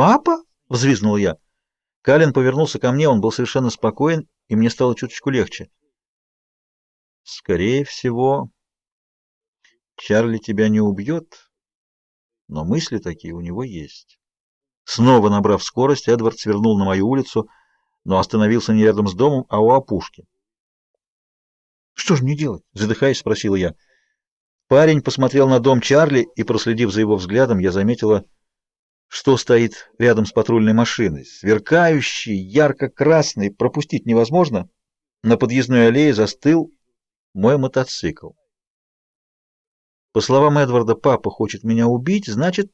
«Папа?» — взвизгнул я. Калин повернулся ко мне, он был совершенно спокоен, и мне стало чуточку легче. «Скорее всего, Чарли тебя не убьет, но мысли такие у него есть». Снова набрав скорость, Эдвард свернул на мою улицу, но остановился не рядом с домом, а у опушки. «Что же мне делать?» — задыхаясь, спросила я. Парень посмотрел на дом Чарли, и, проследив за его взглядом, я заметила, что стоит рядом с патрульной машиной. Сверкающий, ярко-красный, пропустить невозможно. На подъездной аллее застыл мой мотоцикл. По словам Эдварда, папа хочет меня убить, значит,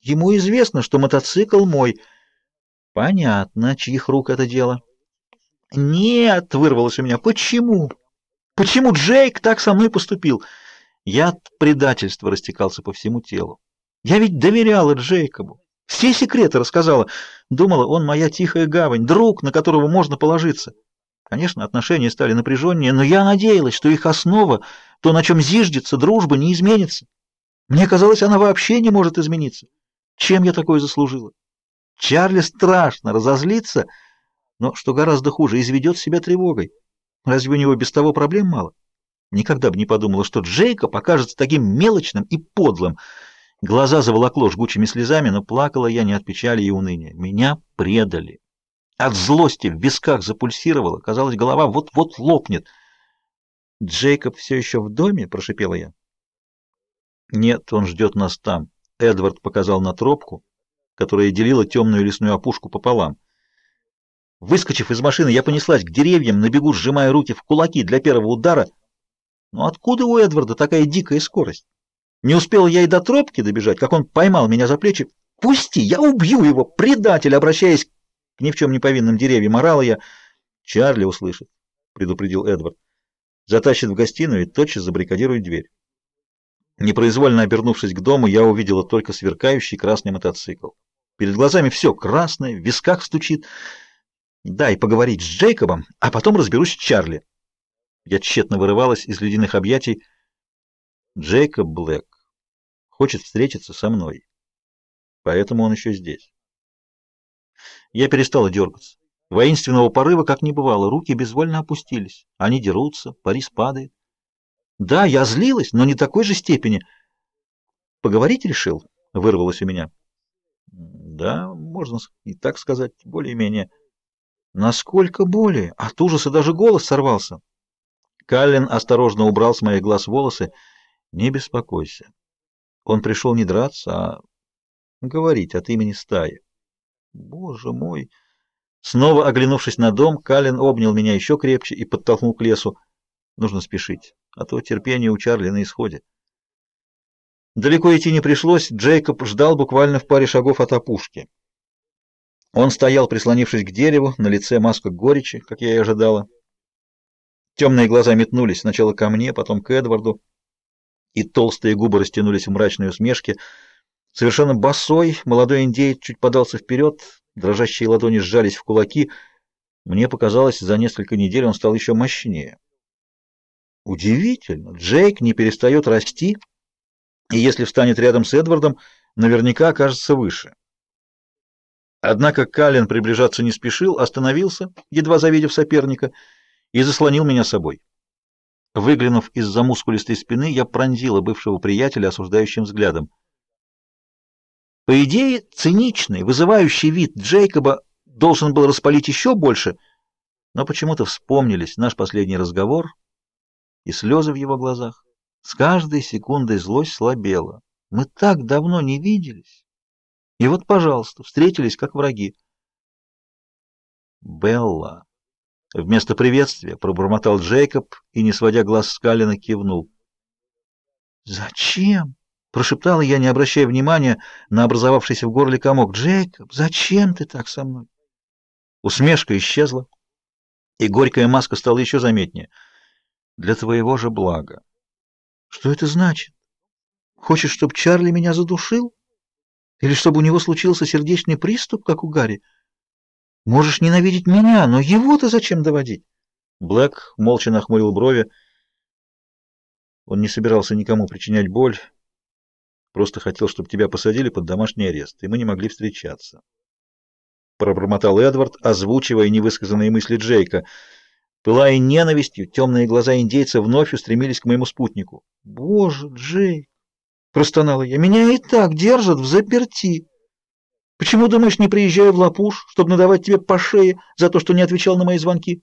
ему известно, что мотоцикл мой. Понятно, чьих рук это дело. Нет, вырвалось у меня. Почему? Почему Джейк так со мной поступил? Яд предательства растекался по всему телу. Я ведь доверяла Джейкобу. Все секреты рассказала. Думала, он моя тихая гавань, друг, на которого можно положиться. Конечно, отношения стали напряженнее, но я надеялась, что их основа, то, на чем зиждется дружба, не изменится. Мне казалось, она вообще не может измениться. Чем я такое заслужила? Чарли страшно разозлится, но, что гораздо хуже, изведет себя тревогой. Разве у него без того проблем мало? Никогда бы не подумала, что Джейка покажется таким мелочным и подлым. Глаза заволокло жгучими слезами, но плакала я не от печали и уныния. Меня предали. От злости в висках запульсировало, казалось, голова вот-вот лопнет. «Джейкоб все еще в доме?» — прошипела я. «Нет, он ждет нас там». Эдвард показал на тропку, которая делила темную лесную опушку пополам. Выскочив из машины, я понеслась к деревьям, на бегу сжимая руки в кулаки для первого удара — но откуда у Эдварда такая дикая скорость? Не успел я и до тропки добежать, как он поймал меня за плечи. «Пусти, я убью его, предатель!» Обращаясь к ни в чем не повинным деревьям, орала я. «Чарли услышит», — предупредил Эдвард. «Затащит в гостиную и тотчас забрикадирует дверь». Непроизвольно обернувшись к дому, я увидела только сверкающий красный мотоцикл. Перед глазами все красное, в висках стучит. Дай поговорить с Джейкобом, а потом разберусь с Чарли. Я тщетно вырывалась из ледяных объятий. Джейкоб Блэк хочет встретиться со мной. Поэтому он еще здесь. Я перестала дергаться. Воинственного порыва как не бывало, руки безвольно опустились. Они дерутся, Парис падает. Да, я злилась, но не такой же степени. Поговорить решил, вырвалось у меня. Да, можно и так сказать, более-менее. Насколько более? От ужаса даже голос сорвался. Каллен осторожно убрал с моих глаз волосы. «Не беспокойся. Он пришел не драться, а говорить от имени стаи». «Боже мой!» Снова оглянувшись на дом, Каллен обнял меня еще крепче и подтолкнул к лесу. «Нужно спешить, а то терпение у Чарли на исходе». Далеко идти не пришлось, Джейкоб ждал буквально в паре шагов от опушки. Он стоял, прислонившись к дереву, на лице маска горечи, как я и ожидала. Темные глаза метнулись сначала ко мне, потом к Эдварду, и толстые губы растянулись в мрачной усмешке. Совершенно босой, молодой индеец чуть подался вперед, дрожащие ладони сжались в кулаки. Мне показалось, за несколько недель он стал еще мощнее. Удивительно, Джейк не перестает расти, и если встанет рядом с Эдвардом, наверняка окажется выше. Однако Каллен приближаться не спешил, остановился, едва завидев соперника, и заслонил меня собой. Выглянув из-за мускулистой спины, я пронзила бывшего приятеля осуждающим взглядом. По идее, циничный, вызывающий вид Джейкоба должен был распалить еще больше, но почему-то вспомнились наш последний разговор и слезы в его глазах. С каждой секундой злость слабела. Мы так давно не виделись. И вот, пожалуйста, встретились как враги. Белла. Вместо приветствия пробормотал Джейкоб и, не сводя глаз с Калина, кивнул. «Зачем?» — прошептала я, не обращая внимания на образовавшийся в горле комок. «Джейкоб, зачем ты так со мной?» Усмешка исчезла, и горькая маска стала еще заметнее. «Для твоего же блага». «Что это значит? Хочешь, чтобы Чарли меня задушил? Или чтобы у него случился сердечный приступ, как у Гарри?» Можешь ненавидеть меня, но его-то зачем доводить? Блэк молча нахмурил брови. Он не собирался никому причинять боль, просто хотел, чтобы тебя посадили под домашний арест, и мы не могли встречаться. пробормотал Эдвард, озвучивая невысказанные мысли Джейка. Пылая ненавистью, темные глаза индейца вновь устремились к моему спутнику. «Боже, Джейк!» — простонала я. «Меня и так держат в заперти. Почему, думаешь, не приезжаю в Лапуш, чтобы надавать тебе по шее за то, что не отвечал на мои звонки?»